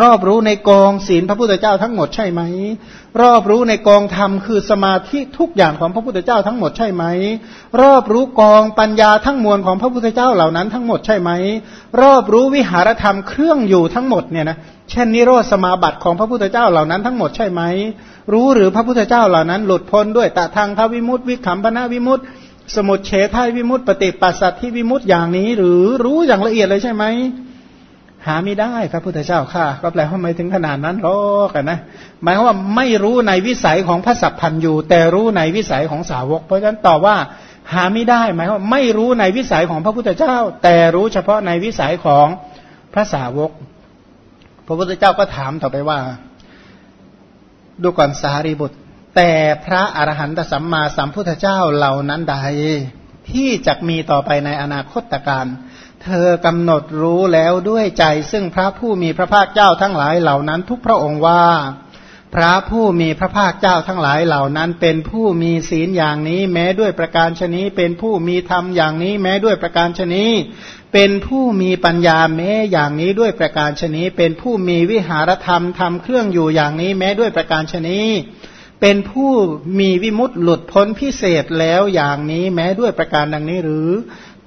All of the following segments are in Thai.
รอบรู้ในกองศีลพระพุทธเจ้าทั้งหมดใช่ไหม รอบรู้ในกองธรรมคือสมาธิทุกอย่างของพระพุทธเจ้าทั้งหมดใช่ไหม รอบรู้กองปัญญาทั้งมวลของพระพุทธเจ้าเหล่านั้นทั้งหมดใช่ไหม รอบรู้วิหารธรรมเครื่องอยู่ทั้งหมดเนี่ยนะเช่นนิโรธสมาบัติของพระพุทธเจ้าเหล่านั้นทั้งหมดใช่ไหม รู้หรือพระพุทธเจ้าเหล่านั้น หลุดพ้นด้วยตะทางทวิมุตติวิขำปนาวิมุตติสมุทเฉทายวิมุตติปฏิปัสสัตที่วิมุตติอย่างนี้ หรือรู้อย่างละเอียดเลยใช่ไหม หาไม่ได้พระพุทธเจ้าค่ะ ก็แปลว่าไม่ถึงขนาดนั้นหรอกนะหมายความว่าไม่รู้ในวิสัยของพระสัพพันยูแต่รู้ในวิสัยของสาวก เพราะฉะนั้นตอบว่าหาไม่ได้หมายว่าไม่รู้ในวิสัยของพระพุทธเจ้า แต่รู้เฉพาะในวิสัยของพระสาวก พระพุทธเจ้าก็ถามต่อไปว่า ดูก่อนสารีบุตร แต่พระอรหันตสัมมาสัมพุทธเจ้าเหล่านั้นใดที่จะมีต่อไปในอนาคตการ เธอกำหนดรู้แล้วด้วยใจ ซึ่งพระผู้มีพระภาคเจ้าทั้งหลายเหล่านั้น ทุกพระองค์ว่า พระผู้มีพระภาคเจ้าทั้งหลายเหล่านั้น เป็นผู้มีศีลอย่างนี้ แม้ด้วยประการชนีเป็นผู้มีธรรมอย่างนี้ แม้ด้วยประการชนีเป็นผู้มีปัญญาแม้อย่างนี้ด้วยประการชนีเป็นผู้มีวิหารธรรมทำเครื่องอยู่อย่างนี้ แม้ด้วยประการชนีเป็นผู้มีวิมุตต์หลุดพ้นพิเศษแล้วอย่างนี้แม้ด้วยประการดังนี้หรือ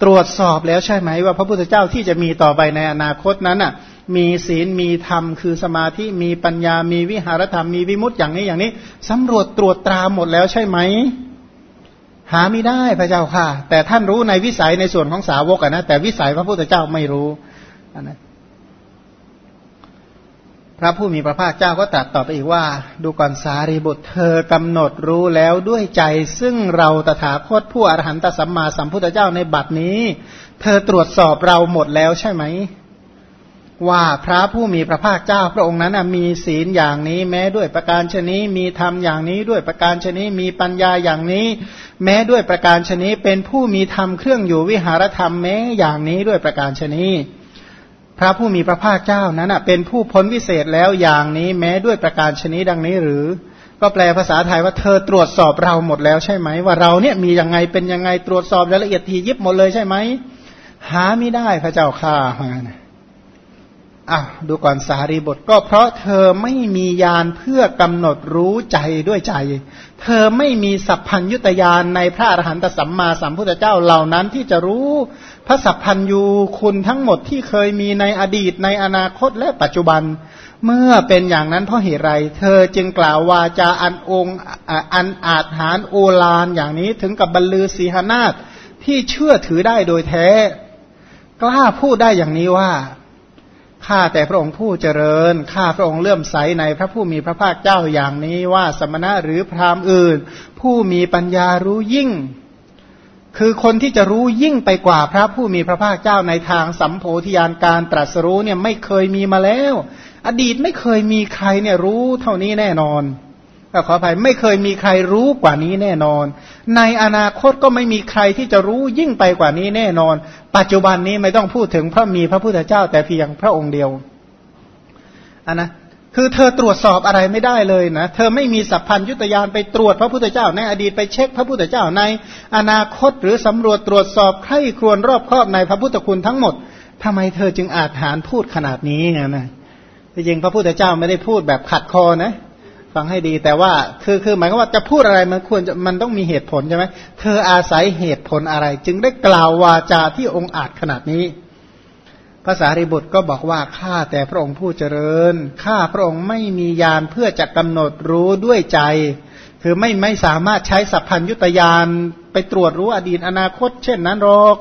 ตรวจสอบแล้วใช่ไหมว่าพระพุทธเจ้าที่จะมีต่อไปในอนาคตนั้นอะมีศีลมีธรรมคือสมาธิมีปัญญามีวิหารธรรมมีวิมุตติอย่างนี้อย่างนี้สำรวจตรวจตราหมดแล้วใช่ไหมหาไม่ได้พระเจ้าค่ะ แต่ท่านรู้ในวิสัยในส่วนของสาวกนะแต่วิสัยพระพุทธเจ้าไม่รู้นะ พระผู้มีพระภาคเจ้าก็ตรัสตอบไปอีกว่า ดูก่อนสารีบุตรเธอกำหนดรู้แล้วด้วยใจ ซึ่งเราตถาคตผู้อรหันตสัมมาสัมพุทธเจ้าในบัดนี้ เธอตรวจสอบเราหมดแล้วใช่ไหม ว่าพระผู้มีพระภาคเจ้า พระองค์นั้นมีศีลอย่างนี้ แม้ด้วยประการชนีมีธรรมอย่างนี้ด้วยประการชนีมีปัญญาอย่างนี้ แม้ด้วยประการชนีเป็นผู้มีธรรมเครื่องอยู่วิหารธรรมแม้อย่างนี้ด้วยประการชนี พระผู้มีพระภาคเจ้านั้นเป็นผู้พ้นวิเศษแล้วอย่างนี้แม้ด้วยประการชนิดดังนี้หรือ ก็แปลภาษาไทยว่าเธอตรวจสอบเราหมดแล้วใช่ไหม ว่าเราเนี่ยมียังไงเป็นยังไงตรวจสอบรายละเอียดทียิบหมดเลยใช่ไหมหาไม่ได้พระเจ้าข้าอ้าวดูก่อนสารีบทก็เพราะเธอไม่มียานเพื่อกำหนดรู้ใจด้วยใจ เธอไม่มีสัพพัญยุตยานในพระอรหันตสัมมาสัมพุทธเจ้าเหล่านั้นที่จะรู้ ระสัพพัญยูคุณทั้งหมดที่เคยมีในอดีตในอนาคตและปัจจุบัน เมื่อเป็นอย่างนั้นเพราะเหตุไรเธอจึงกล่าววาจาอันองค์อันอาจหารโอลานอย่างนี้ถึงกับบรรลือสีหนาฏที่เชื่อถือได้โดยแท้ กล้าพูดได้อย่างนี้ว่าข้าแต่พระองค์ผู้เจริญ ข้าพระองค์เลื่อมใสในพระผู้มีพระภาคเจ้าอย่างนี้ว่าสมณะหรือพราหมณ์อื่น ผู้มีปัญญารู้ยิ่ง คือคนที่จะรู้ยิ่งไปกว่าพระผู้มีพระภาคเจ้าในทางสัมโพธิญาณการตรัสรู้เนี่ยไม่เคยมีมาแล้ว อดีตไม่เคยมีใครเนี่ยรู้เท่านี้แน่นอนขออภัยไม่เคยมีใครรู้กว่านี้แน่นอน ในอนาคตก็ไม่มีใครที่จะรู้ยิ่งไปกว่านี้แน่นอน ปัจจุบันนี้ไม่ต้องพูดถึงพระมีพระพุทธเจ้าแต่เพียงพระองค์เดียวอันนะ คือเธอตรวจสอบอะไรไม่ได้เลยนะ เธอไม่มีสัพพัญยุตยานไปตรวจพระพุทธเจ้าในอดีตไปเช็คพระพุทธเจ้าใน อนาคตหรือสำรวจตรวจสอบใครครวญรอบครอบในพระพุทธคุณทั้งหมดทำไมเธอจึงอาจหารพูดขนาดนี้ไงนะจริงพระพุทธเจ้าไม่ได้พูดแบบขัดคอนะ ฟังให้ดีแต่ว่าคือคือหมายความว่าจะพูดอะไรมันควรจะมันต้องมีเหตุผลใช่ไหมเธออาศัยเหตุผลอะไร จึงได้กล่าววาจาที่องค์อาจขนาดนี้ ภาษาริบุตรก็บอกว่าข้าแต่พระองค์ผู้เจริญข้าพระองค์ไม่มียานเพื่อจะกำหนดรู้ด้วยใจ คือไม่ไม่สามารถใช้สัพพัญยุตยานไปตรวจรู้อดีตอนาคต เช่นนั้นหรอก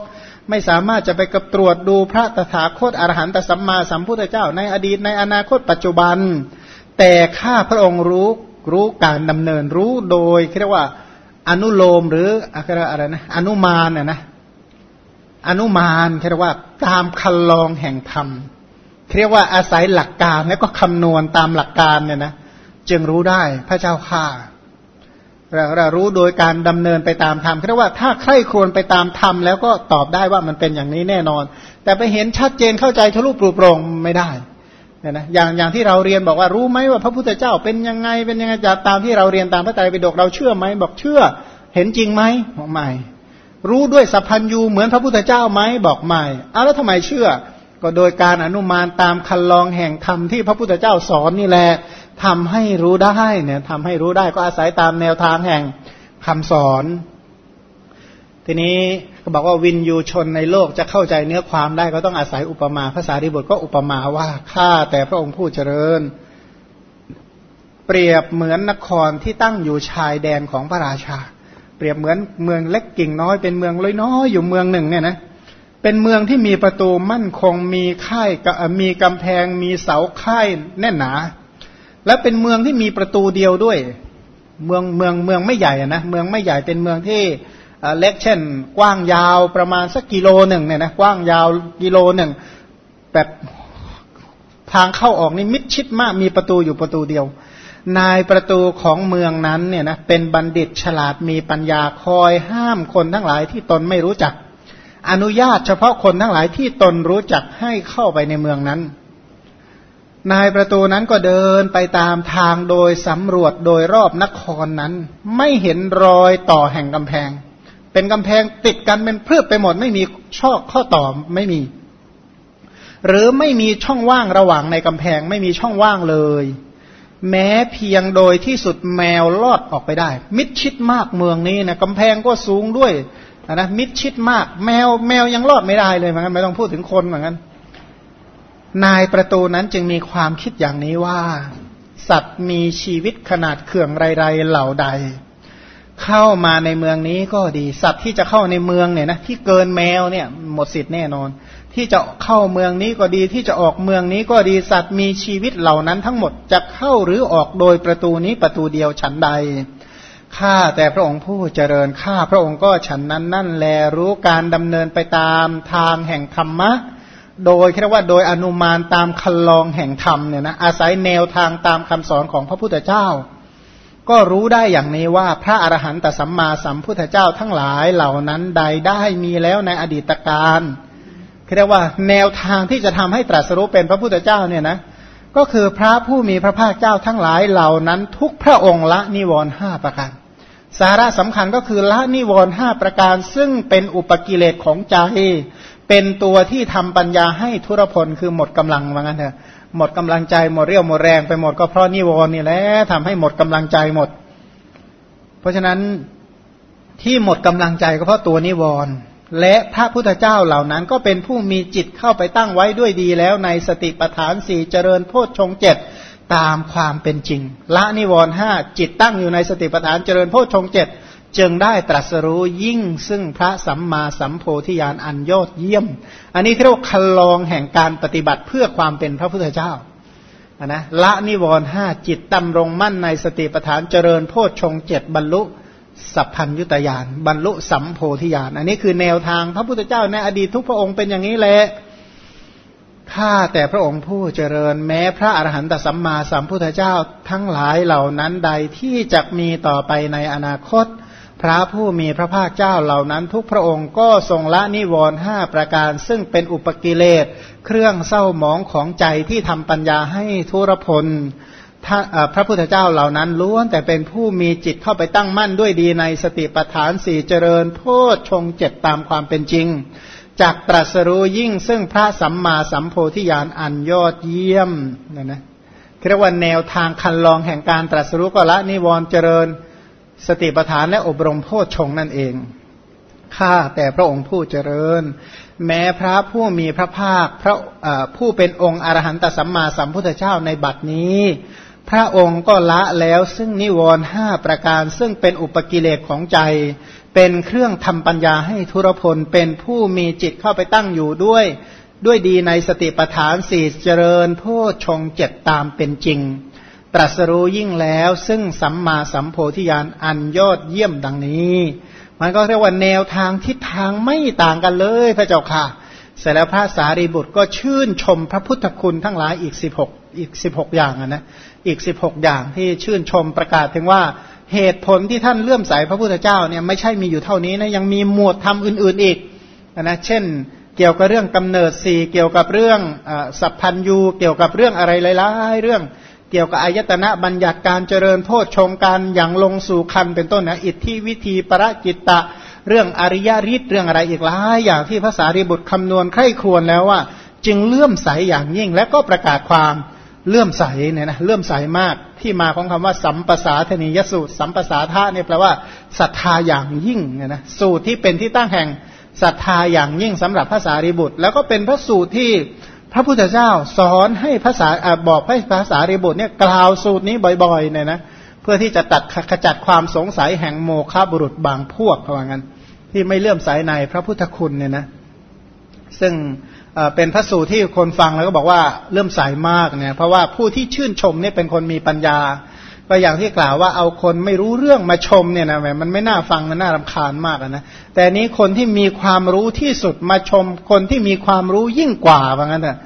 ไม่สามารถจะไปกับตรวจดูพระตถาคตอรหันตสัมมาสัมพุทธเจ้า ในอดีตในอนาคตปัจจุบัน แต่ข้าพระองค์รู้รู้การดำเนินรู้โดยเรียกว่าอนุโลมหรืออะไรนะอนุมานเนี่ยนะ อนุมานเรียกว่าตามคันลองแห่งธรรมเรียกว่าอาศัยหลักการแล้วก็คำนวณตามหลักการเนี่ยนะจึงรู้ได้พระเจ้าข้าเราเรารู้โดยการดำเนินไปตามธรรมเรียกว่าถ้าใคร่ครวญไปตามธรรมแล้วก็ตอบได้ว่ามันเป็นอย่างนี้แน่นอน แต่ไปเห็นชัดเจนเข้าใจทะลุปลุกปรงไม่ได้เนี่ยนะอย่างอย่างที่เราเรียนบอกว่ารู้ไหมว่าพระพุทธเจ้าเป็นยังไงเป็นยังไงจากตามที่เราเรียนตามพระไตรปิฎกเราเชื่อไหมบอกเชื่อ เห็นจริงไหมไม่ รู้ด้วยสัพพัญยูเหมือนพระพุทธเจ้าไหมบอกไม่เอาแล้วทำไมเชื่อ ก็โดยการอนุมานตามคันลองแห่งธรรมที่พระพุทธเจ้าสอนนี่แหละทำให้รู้ได้เนี่ยทำให้รู้ได้ก็อาศัยตามแนวทางแห่งคำสอน ทีนี้ก็บอกว่าวินยูชนในโลกจะเข้าใจเนื้อความได้ก็ต้องอาศัยอุปมาภาษาริบทก็อุปมาว่าข้าแต่พระองค์ผู้เจริญ เปรียบเหมือนนครที่ตั้งอยู่ชายแดนของพระราชา เปรียบเหมือนเมืองเล็กกิ่งน้อยเป็นเมืองเลยน้อยอยู่เมืองหนึ่งเนี่ยนะเป็นเมืองที่มีประตูมั่นคงมีค่ายมีกำแพงมีเสาค่ายแน่นหนา และเป็นเมืองที่มีประตูเดียวด้วย เมืองเมืองเมืองไม่ใหญ่นะเมืองไม่ใหญ่เป็นเมืองที่เล็กเช่น กว้างยาวประมาณสักกิโลหนึ่งเนี่ยนะกว้างยาวกิโลหนึ่งแบบทางเข้าออกนี่มิดชิดมากมีประตูอยู่ประตูเดียว นายประตูของเมืองนั้นเนี่ยนะเป็นบัณฑิตฉลาดมีปัญญาคอยห้ามคนทั้งหลายที่ตนไม่รู้จัก อนุญาตเฉพาะคนทั้งหลายที่ตนรู้จักให้เข้าไปในเมืองนั้น นายประตูนั้นก็เดินไปตามทางโดยสำรวจโดยรอบนครนั้น ไม่เห็นรอยต่อแห่งกำแพง เป็นกำแพงติดกันเป็นเพื่อไปหมด ไม่มีช่อข้อต่อไม่มี หรือไม่มีช่องว่างระหว่างในกำแพง ไม่มีช่องว่างเลย แม้เพียงโดยที่สุดแมวลอดออกไปได้ มิดชิดมากเมืองนี้นะกำแพงก็สูงด้วยนะมิดชิดมาก แมวแมวยังรอดไม่ได้เลยเหมือนกันไม่ต้องพูดถึงคนเหมือนกันนายประตูนั้นจึงมีความคิดอย่างนี้ว่า สัตว์มีชีวิตขนาดเขื่องไรๆเหล่าใด เข้ามาในเมืองนี้ก็ดี สัตว์ที่จะเข้าในเมืองเนี่ยนะที่เกินแมวเนี่ยหมดสิทธิ์แน่นอน ที่จะเข้าเมืองนี้ก็ดีที่จะออกเมืองนี้ก็ดีสัตว์มีชีวิตเหล่านั้นทั้งหมดจะเข้าหรือออกโดยประตูนี้ประตูเดียวฉันใดข้าแต่พระองค์ผู้เจริญข้าพระองค์ก็ฉันนั้นนั่นแลรู้การดำเนินไปตามทางแห่งธรรมะ โดยเรียกว่าโดยอนุมานตามคันลองแห่งธรรมเนี่ยนะอาศัยแนวทางตามคำสอนของพระพุทธเจ้า ก็รู้ได้อย่างนี้ว่าพระอรหันตสัมมาสัมพุทธเจ้าทั้งหลายเหล่านั้นใดได้มีแล้วในอดีตการ เรียกว่าแนวทางที่จะทำให้ตรัสรู้เป็นพระพุทธเจ้าเนี่ยนะก็คือพระผู้มีพระภาคเจ้าทั้งหลายเหล่านั้น ทุกพระองค์ละนิวรณ์ห้าประการ สาระสำคัญก็คือละนิวรณ์ห้าประการ ซึ่งเป็นอุปกิเลสของใจเป็นตัวที่ทำปัญญาให้ทุรพลคือหมดกำลังว่างั้นเถอะหมดกำลังใจหมดเรี่ยวหมดแรงไปหมดก็เพราะนิวรณ์นี่แหละทำให้หมดกำลังใจหมด เพราะฉะนั้นที่หมดกำลังใจก็เพราะตัวนิวรณ์ และพระพุทธเจ้าเหล่านั้นก็เป็นผู้มีจิตเข้าไปตั้งไว้ด้วยดีแล้วในสติปัฏฐานสี่เจริญโพชฌงเจ็ดตามความเป็นจริง ละนิวรณ์ห้าจิตตั้งอยู่ในสติปัฏฐานเจริญโพชฌงเจ็ดจึงได้ตรัสรู้ยิ่งซึ่งพระสัมมาสัมโพธิญาณอันยอดเยี่ยม อันนี้เรียกว่าคันลองแห่งการปฏิบัติเพื่อความเป็นพระพุทธเจ้านะละนิวรณ์ห้าจิตตำรงมั่นในสติปัฏฐานเจริญโพชฌงเจ็ดบรรลุ สัพพัญยุตยานบรรลุสัมโพธิญาณอันนี้คือแนวทางพระพุทธเจ้าในอดีตทุกพระองค์เป็นอย่างนี้แหละข้าแต่พระองค์ผู้เจริญแม้พระอรหันตสัมมาสัมพุทธเจ้าทั้งหลายเหล่านั้นใดที่จะมีต่อไปในอนาคต พระผู้มีพระภาคเจ้าเหล่านั้นทุกพระองค์ก็ทรงละนิวรณ์ห้าประการ ซึ่งเป็นอุปกิเลส เครื่องเศร้าหมองของใจที่ทำปัญญาให้ทุรพล พระพุทธเจ้าเหล่านั้นล้วนแต่เป็นผู้มีจิตเข้าไปตั้งมั่นด้วยดีในสติปัฏฐานสี่เจริญ โพชฌงเจ็ดตามความเป็นจริงจากตรัสรู้ยิ่งซึ่งพระสัมมาสัมโพธิญาณอันยอดเยี่ยมนะนะเรียกว่าแนวทางคันลองแห่งการตรัสรู้ก็ละนิวรณ์เจริญสติปัฏฐานและอบรมโพชฌงนั่นเองข้าแต่พระองค์ผู้เจริญ แม้พระผู้มีพระภาคพระผู้เป็นองค์อรหันตสัมมาสัมพุทธเจ้าในบัดนี้ พระองค์ก็ละแล้วซึ่งนิวรณ์ห้าประการ ซึ่งเป็นอุปกิเลสของใจ เป็นเครื่องทำปัญญาให้ทุรพล เป็นผู้มีจิตเข้าไปตั้งอยู่ด้วย ด้วยดีในสติปัฏฐานสี่เจริญโพชงเจ็ดตามเป็นจริง ตรัสรู้ยิ่งแล้วซึ่งสัมมาสัมโพธิญาณอันยอดเยี่ยมดังนี้ มันก็เรียกว่าแนวทางทิศทางไม่ต่างกันเลยพระเจ้าค่ะ เสร็จแล้วพระสารีบุตรก็ชื่นชมพระพุทธคุณทั้งหลายอีกสิบหกอีกสิบหกอย่างนะอีกสิบหกอย่างที่ชื่นชมประกาศถึงว่าเหตุผลที่ท่านเลื่อมใสพระพุทธเจ้าเนี่ยไม่ใช่มีอยู่เท่านี้นะยังมีหมวดธรรมอื่น ๆอีกนะเช่น เกี่ยวกับเรื่องกำเนิดสี่เกี่ยวกับเรื่องสัพพัญยูเกี่ยวกับเรื่องอะไรหลายๆเรื่องเกี่ยวกับอายตนะบัญญัติการเจริญโพชฌงการอย่างลงสู่คันเป็นต้นนะอิทธิวิธีประจิตตะ เรื่องอริยฤทธิ์เรื่องอะไรอีกหลายอย่างที่ภาษาริบุตรคำนวณไข้ควรแล้วว่า จึงเลื่อมใสอย่างยิ่ง และก็ประกาศความเลื่อมใสเนี่ยนะเลื่อมใสมากที่มาของคำว่า สัมปสาธนียสูตร สัมปสาธาเนี่ยแปลว่าศรัทธาอย่างยิ่งเนี่ยนะสูตรที่เป็นที่ตั้งแห่งศรัทธาอย่างยิ่งสำหรับภาษาริบุตร แล้วก็เป็นพระสูตรที่พระพุทธเจ้าสอนให้ภาษาบอกให้ภาษาริบุตรเนี่ยกล่าวสูตรนี้บ่อยๆเนี่ยนะ เพื่อที่จะตัดขจัดความสงสัยแห่งโมฆะบุรุษบางพวกเขาว่างั้น ที่ไม่เลื่อมใสในพระพุทธคุณเนี่ยนะซึ่งเป็นพระสูตรที่คนฟังแล้วก็บอกว่าเลื่อมใสามากเนี่ยเพราะว่าผู้ที่ชื่นชมเนี่ยเป็นคนมีปัญญา ก็อย่างที่กล่าวว่าเอาคนไม่รู้เรื่องมาชมเนี่ยนะแหมมันไม่น่าฟังมันน่ารำคาญมากนะแต่นี้คนที่มีความรู้ที่สุดมาชม คนที่มีความรู้ยิ่งกว่าว่างั้นนะ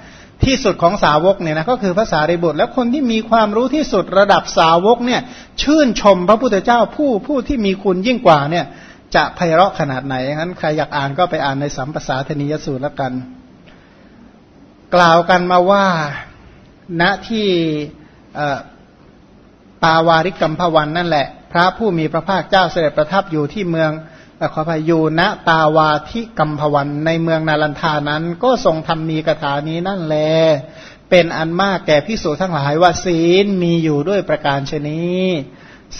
ที่สุดของสาวกเนี่ยนะก็คือภาษาริบุตร แล้วคนที่มีความรู้ที่สุดระดับสาวกเนี่ยชื่นชมพระพุทธเจ้าผู้ผู้ที่มีคุณยิ่งกว่าเนี่ยจะไพเราะขนาดไหนงั้นใครอยากอ่านก็ไปอ่านในสัมปสาธนิยสูตรแล้วกัน กล่าวกันมาว่าณที่ปาวาริกัมพวันนั่นแหละ พระผู้มีพระภาคเจ้าเสด็จประทับอยู่ที่เมือง ขอพายูณปาวาทิกัมพวันในเมืองนาลันทานั้น ก็ทรงทำมีกถานี้นั่นแล เป็นอันมากแก่พิสูจทั้งหลายว่าศีลมีอยู่ด้วยประการชนี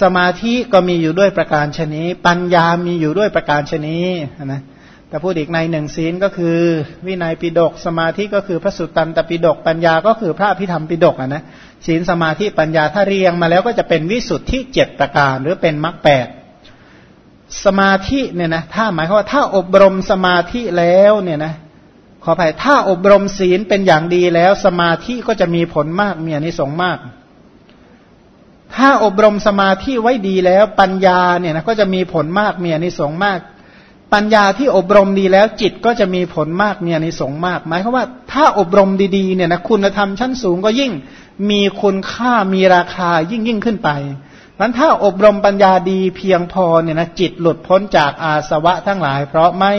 สมาธิก็มีอยู่ด้วยประการชนีปัญญามีอยู่ด้วยประการชนีนะแต่พูดอีกในหนึ่งศีลก็คือ วินัยปิดกสมาธิก็คือพระสุตตันตปิดกปัญญาก็คือพระพิธรรมปิดกอะนะศีลสมาธิปัญญาถ้าเรียงมาแล้วก็จะเป็นวิสุทธิเจ็ดประการหรือเป็นมรรคแปด สมาธิเนี่ยนะถ้าหมายความว่าถ้าอบรมสมาธิแล้วเนี่ยนะขออภัยถ้าอบรมศีลเป็นอย่างดีแล้ว สมาธิก็จะมีผลมากมีอนิสงส์มาก ถ้าอบรมสมาธิไว้ดีแล้วปัญญาเนี่ยนะก็จะมีผลมากมีอนิสงส์มาก ปัญญาที่อบรมดีแล้วจิตก็จะมีผลมากมีอนิสงส์มาก หมายความว่าถ้าอบรมดีๆเนี่ยนะคุณธรรมชั้นสูงก็ยิ่งมีคุณค่ามีราคายิ่งยิ่งขึ้นไป มันถ้าอบรมปัญญาดีเพียงพอเนี่ยนะจิตหลุดพ้นจากอาสวะทั้งหลาย เพราะไม่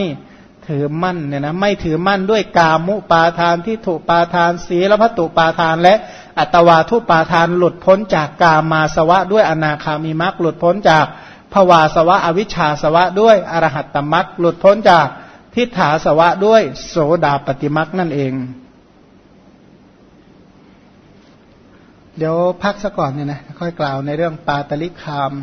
ถือมั่นเนี่ยนะไม่ถือมั่นด้วยกามุปาทานที่ถูกปาทานศีลพัตุปาทาน และอัตวาทุปาทานหลุดพ้นจากกามาสวะ ด้วยอนาคามีมักหลุดพ้นจากภวาสวะอวิชชาสวะ ด้วยอรหัตตมักหลุดพ้นจากทิฏฐาสวะด้วยโสดาปฏิมักนั่นเอง เดี๋ยวพักซะก่อนเนี่ยนะค่อยกล่าวในเรื่องปาตลิคาม